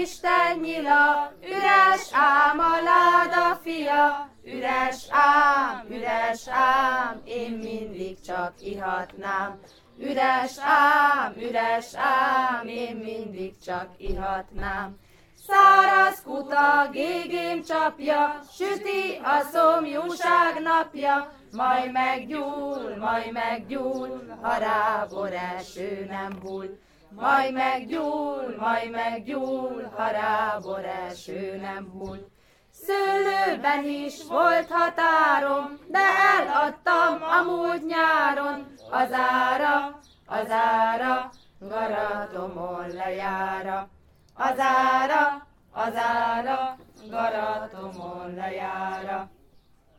Isten nyila, üres ám a láda fia, üres ám, üres ám, én mindig csak ihatnám. Üres ám, üres ám, én mindig csak ihatnám. Száraz kuta, gégém csapja, süti a szomjúság napja, majd meggyúl, majd meggyúl, ha rábor eső nem hull. Majd meggyúl, majd meggyúl, ha rábor eső nem hull. Szőlőben is volt határom, de eladtam a múlt nyáron, az ára, az ára, garatomon lejára. Az ára, az ára, garatomon lejára.